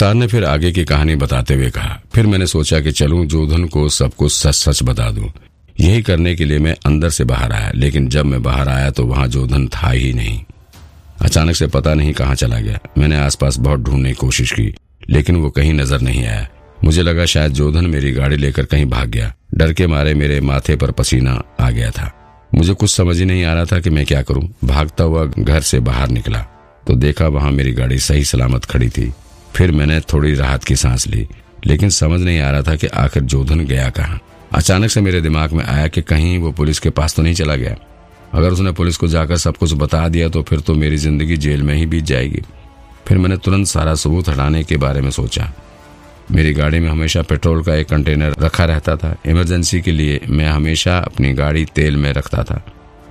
मुख्तार ने फिर आगे की कहानी बताते हुए कहा। फिर मैंने सोचा कि चलूँ, जोधन को सब कुछ सच सच बता दूँ। यही करने के लिए मैं अंदर से बाहर आया, लेकिन जब मैं बाहर आया तो वहाँ जोधन था ही नहीं। अचानक से पता नहीं कहाँ चला गया। मैंने आसपास बहुत ढूँढने की कोशिश की, लेकिन वो कहीं नज़र नहीं आया। मुझे लगा शायद जोधन मेरी गाड़ी लेकर कहीं भाग गया। डर के मारे मेरे माथे पर पसीना आ गया था। मुझे कुछ समझ ही नहीं आ रहा था कि मैं क्या करूँ। भागता हुआ घर से बाहर निकला तो देखा वहाँ मेरी गाड़ी सही सलामत खड़ी थी। फिर मैंने थोड़ी राहत की सांस ली, लेकिन समझ नहीं आ रहा था कि आखिर जोधन गया कहाँ। अचानक से मेरे दिमाग में आया कि कहीं वो पुलिस के पास तो नहीं चला गया। अगर उसने पुलिस को जाकर सब कुछ बता दिया तो फिर तो मेरी ज़िंदगी जेल में ही बीत जाएगी। फिर मैंने तुरंत सारा सबूत हटाने के बारे में सोचा। मेरी गाड़ी में हमेशा पेट्रोल का एक कंटेनर रखा रहता था। इमरजेंसी के लिए मैं हमेशा अपनी गाड़ी तेल में रखता था।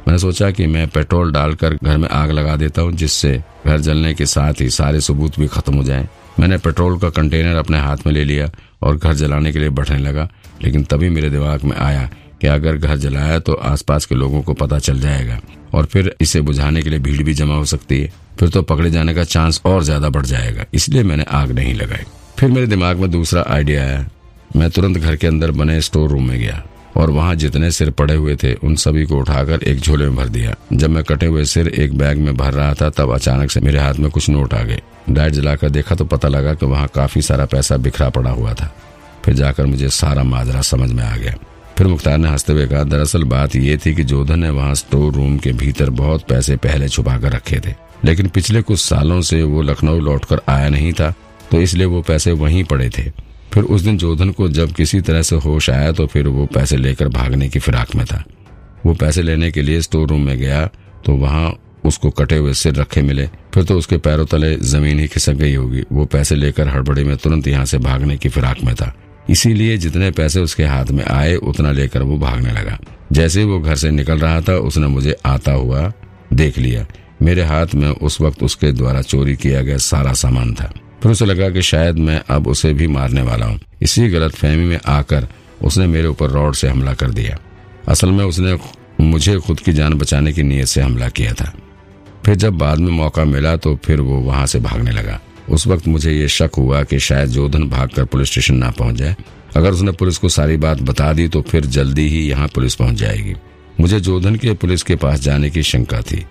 मैंने सोचा कि मैं पेट्रोल डालकर घर में आग लगा देता हूँ, जिससे घर जलने के साथ ही सारे सबूत भी खत्म हो जाएँ। मैंने पेट्रोल का कंटेनर अपने हाथ में ले लिया और घर जलाने के लिए बढ़ने लगा, लेकिन तभी मेरे दिमाग में आया कि अगर घर जलाया तो आसपास के लोगों को पता चल जाएगा और फिर इसे बुझाने के लिए भीड़ भी जमा हो सकती है। फिर तो पकड़े जाने का चांस और ज़्यादा बढ़ जाएगा, इसलिए मैंने आग नहीं लगाई। फिर मेरे दिमाग में दूसरा आइडिया आया। मैं तुरंत घर के अंदर बने स्टोर रूम में गया। और वहाँ जितने सिर पड़े हुए थे, उन सभी को उठाकर एक झोले में भर दिया। जब मैं कटे हुए सिर एक बैग में भर रहा था, तब अचानक से मेरे हाथ में कुछ नोट आ गए। डाइट जलाकर देखा तो पता लगा कि वहाँ काफ़ी सारा पैसा बिखरा पड़ा हुआ था। फिर जाकर मुझे सारा माजरा समझ में आ गया। फिर मुख्तार ने हँसते हुए कहा, दरअसल बात ये थी कि जोधन ने वहाँ स्टोर रूम के भीतर बहुत पैसे पहले छुपा कर रखे थे। लेकिन पिछले कुछ सालों से वो लखनऊ लौटकर आया नहीं था तो इसलिए वो पैसे वहीं पड़े थे। फिर उस दिन जोधन को जब किसी तरह से होश आया तो फिर वो पैसे लेकर भागने की फिराक में था। वो पैसे लेने के लिए स्टोर रूम में गया तो वहाँ उसको कटे हुए सिर रखे मिले। फिर तो उसके पैरों तले ज़मीन ही खिसक गई होगी। वो पैसे लेकर हड़बड़ी में तुरंत यहाँ से भागने की फिराक में था। इसीलिए जितने पैसे उसके हाथ में आए, उतना लेकर वो भागने लगा। जैसे वो घर से निकल रहा था, उसने मुझे आता हुआ देख लिया। मेरे हाथ में उस वक्त उसके द्वारा चोरी किया गया सारा सामान था। फिर उसे लगा कि शायद मैं अब उसे भी मारने वाला हूँ। इसी गलत फहमी में आकर उसने मेरे ऊपर रॉड से हमला कर दिया। असल में उसने मुझे खुद की जान बचाने की नीयत से हमला किया था। फिर जब बाद में मौका मिला तो फिर वो वहाँ से भागने लगा। उस वक्त मुझे ये शक हुआ कि शायद जोधन भागकर पुलिस स्टेशन ना पहुँच जाए। अगर उसने पुलिस को सारी बात बता दी तो फिर जल्दी ही यहाँ पुलिस पहुँच जाएगी। मुझे जोधन के पुलिस के पास जाने की शंका थी।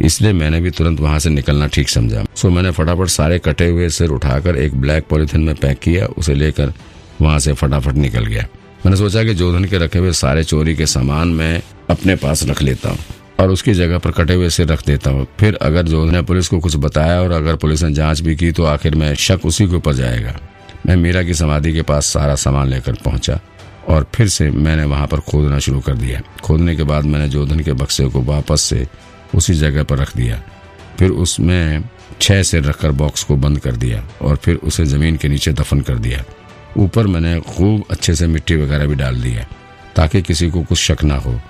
इसलिए मैंने भी तुरंत वहाँ से निकलना ठीक समझा। सो मैंने फटाफट सारे कटे हुए सिर उठाकर एक ब्लैक पॉलिथिन में पैक किया, उसे लेकर वहाँ से फटाफट निकल गया। मैंने सोचा कि जोधन के रखे हुए सारे चोरी के सामान मैं अपने पास रख लेता हूँ और उसकी जगह पर कटे हुए सिर रख देता हूँ। फिर अगर जोधन ने पुलिस को कुछ बताया और अगर पुलिस ने जाँच भी की तो आखिर में शक उसी के ऊपर जाएगा। मैं मीरा की समाधि के पास सारा सामान लेकर पहुँचा और फिर से मैंने वहाँ पर खोदना शुरू कर दिया। खोदने के बाद मैंने जोधन के बक्से को वापस से उसी जगह पर रख दिया। फिर उसमें छह सिर रखकर बॉक्स को बंद कर दिया और फिर उसे ज़मीन के नीचे दफन कर दिया। ऊपर मैंने खूब अच्छे से मिट्टी वगैरह भी डाल दिया ताकि किसी को कुछ शक ना हो।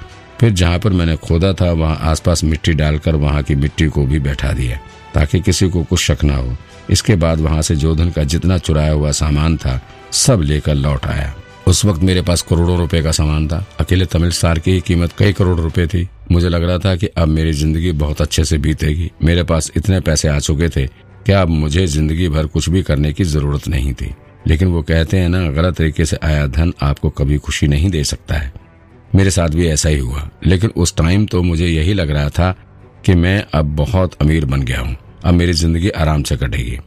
फिर जहाँ पर मैंने खोदा था, वहाँ आसपास मिट्टी डालकर वहाँ की मिट्टी को भी बैठा दिया, ताकि किसी को कुछ शक ना हो। इसके बाद वहाँ से जोधन का जितना चुराया हुआ सामान था, सब लेकर लौट आया। उस वक्त मेरे पास करोड़ों रुपए का सामान था। अकेले तमिल स्टार की कीमत कई करोड़ रुपए थी। मुझे लग रहा था कि अब मेरी ज़िंदगी बहुत अच्छे से बीतेगी। मेरे पास इतने पैसे आ चुके थे कि अब मुझे ज़िंदगी भर कुछ भी करने की ज़रूरत नहीं थी। लेकिन वो कहते हैं ना, गलत तरीके से आया धन आपको कभी खुशी नहीं दे सकता है। मेरे साथ भी ऐसा ही हुआ। लेकिन उस टाइम तो मुझे यही लग रहा था कि मैं अब बहुत अमीर बन गया हूँ। अब मेरी ज़िंदगी आराम से कटेगी।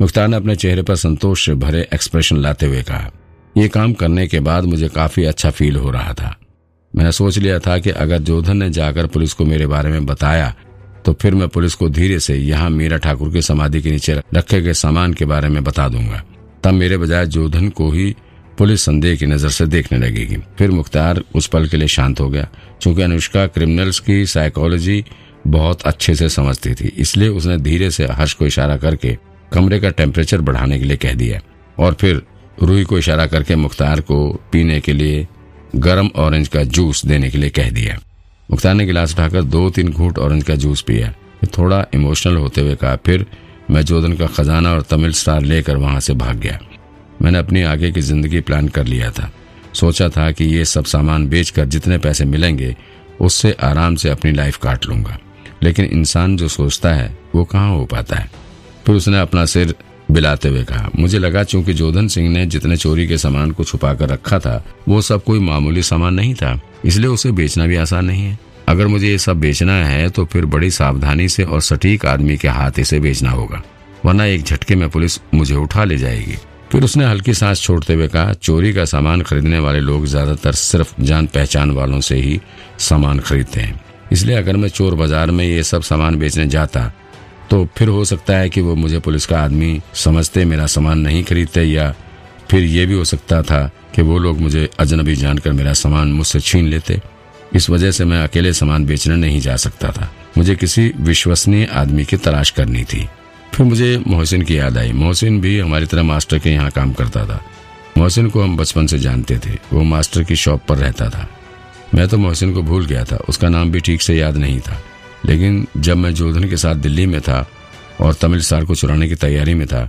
मुख्तार ने अपने चेहरे पर संतोष भरे एक्सप्रेशन लाते हुए कहा ये काम करने के बाद मुझे काफ़ी अच्छा फील हो रहा था। मैंने सोच लिया था कि अगर जोधन ने जाकर पुलिस को मेरे बारे में बताया तो फिर मैं पुलिस को धीरे से यहाँ मीरा ठाकुर की समाधि के नीचे रखे गए सामान के बारे में बता दूँगा। तब मेरे बजाय जोधन को ही पुलिस संदेह की नज़र से देखने लगेगी। फिर मुख्तार उस पल के लिए शांत हो गया, क्योंकि अनुष्का क्रिमिनल्स की साइकोलॉजी बहुत अच्छे से समझती थी, इसलिए उसने धीरे से हर्ष को इशारा करके कमरे का टेम्परेचर बढ़ाने के लिए कह दिया। और फिर रूही को इशारा करके मुख्तार को पीने के लिए गर्म ऑरेंज का जूस देने के लिए कह दिया। मुख्तार ने गिलास उठाकर दो तीन घूट ऑरेंज का जूस पिया। थोड़ा इमोशनल होते हुए कहा, फिर मैं जोधन का खजाना और तमिल स्टार लेकर वहाँ से भाग गया। मैंने अपनी आगे की ज़िंदगी प्लान कर लिया था। सोचा था कि ये सब सामान बेचकर जितने पैसे मिलेंगे, उससे आराम से अपनी लाइफ काट लूँगा। लेकिन इंसान जो सोचता है, वो कहाँ हो पाता है? फिर उसने अपना सिर बिलाते हुए कहा। मुझे लगा चूँकि जोधन सिंह ने जितने चोरी के सामान को छुपा कर रखा था, वो सब कोई मामूली सामान नहीं था, इसलिए उसे बेचना भी आसान नहीं है। अगर मुझे ये सब बेचना है तो फिर बड़ी सावधानी से और सटीक आदमी के हाथ इसे बेचना होगा, वरना एक झटके में पुलिस मुझे उठा ले जाएगी। फिर उसने हल्की सांस छोड़ते हुए कहा, चोरी का सामान खरीदने वाले लोग ज़्यादातर सिर्फ़ जान पहचान वालों से ही सामान खरीदते हैं। इसलिए अगर मैं चोर बाज़ार में ये सब सामान बेचने जाता तो फिर हो सकता है कि वो मुझे पुलिस का आदमी समझते, मेरा सामान नहीं खरीदते, या फिर ये भी हो सकता था कि वो लोग मुझे अजनबी जानकर मेरा सामान मुझसे छीन लेते। इस वजह से मैं अकेले सामान बेचने नहीं जा सकता था। मुझे किसी विश्वसनीय आदमी की तलाश करनी थी। फिर मुझे मोहसिन की याद आई। मोहसिन भी हमारी तरह मास्टर के यहाँ काम करता था। मोहसिन को हम बचपन से जानते थे। वो मास्टर की शॉप पर रहता था। मैं तो मोहसिन को भूल गया था। उसका नाम भी ठीक से याद नहीं था। लेकिन जब मैं जोधन के साथ दिल्ली में था और तमिल सार को चुराने की तैयारी में था,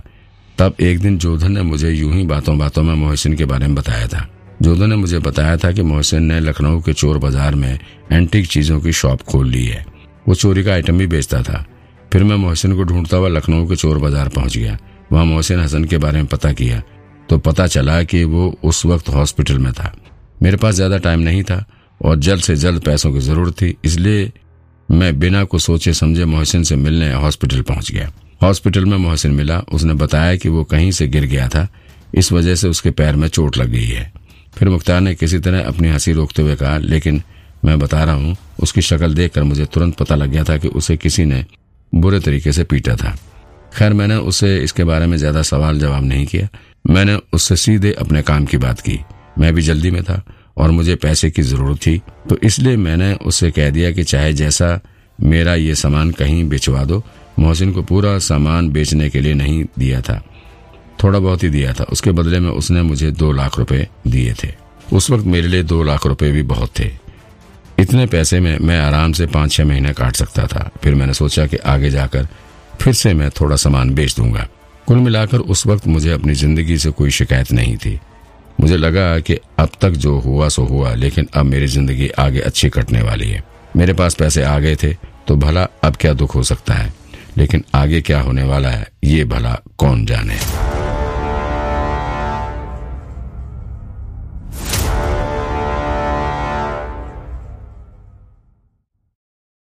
तब एक दिन जोधन ने मुझे यूँ ही बातों बातों में मोहसिन के बारे में बताया था। जोधन ने मुझे बताया था कि मोहसिन ने लखनऊ के चोर बाज़ार में एंटीक चीज़ों की शॉप खोल ली है। वो चोरी का आइटम भी बेचता था। फिर मैं मोहसिन को ढूंढता हुआ लखनऊ के चोर बाज़ार पहुँच गया। वहाँ मोहसिन हसन के बारे में पता किया तो पता चला कि वो उस वक्त हॉस्पिटल में था। मेरे पास ज़्यादा टाइम नहीं था और जल्द से जल्द पैसों की ज़रूरत थी, इसलिए मैं बिना कुछ सोचे समझे मोहसिन से मिलने हॉस्पिटल पहुँच गया। हॉस्पिटल में मोहसिन मिला। उसने बताया कि वो कहीं से गिर गया था। इस वजह से उसके पैर में चोट लग गई है। फिर मुख्तार ने किसी तरह अपनी हँसी रोकते हुए कहा, लेकिन मैं बता रहा हूँ, उसकी शक्ल देखकर मुझे तुरंत पता लग गया था कि उसे किसी ने बुरे तरीके से पीटा था। खैर, मैंने उससे इसके बारे में ज़्यादा सवाल जवाब नहीं किया। मैंने उससे सीधे अपने काम की बात की। मैं भी जल्दी में था। और मुझे पैसे की ज़रूरत थी तो इसलिए मैंने उससे कह दिया कि चाहे जैसा मेरा ये सामान कहीं बेचवा दो, मोहसिन को पूरा सामान बेचने के लिए नहीं दिया था। थोड़ा बहुत ही दिया था। उसके बदले में उसने मुझे दो लाख रुपए दिए थे। उस वक्त मेरे लिए दो लाख रुपए भी बहुत थे। इतने पैसे में मैं आराम से पाँच छह महीने काट सकता था। फिर मैंने सोचा कि आगे जाकर फिर से मैं थोड़ा सामान बेच दूँगा। कुल मिलाकर उस वक्त मुझे अपनी ज़िंदगी से कोई शिकायत नहीं थी। मुझे लगा कि अब तक जो हुआ सो हुआ, लेकिन अब मेरी ज़िंदगी आगे अच्छी कटने वाली है। मेरे पास पैसे आ गए थे तो भला अब क्या दुख हो सकता है? लेकिन आगे क्या होने वाला है, ये भला कौन जाने?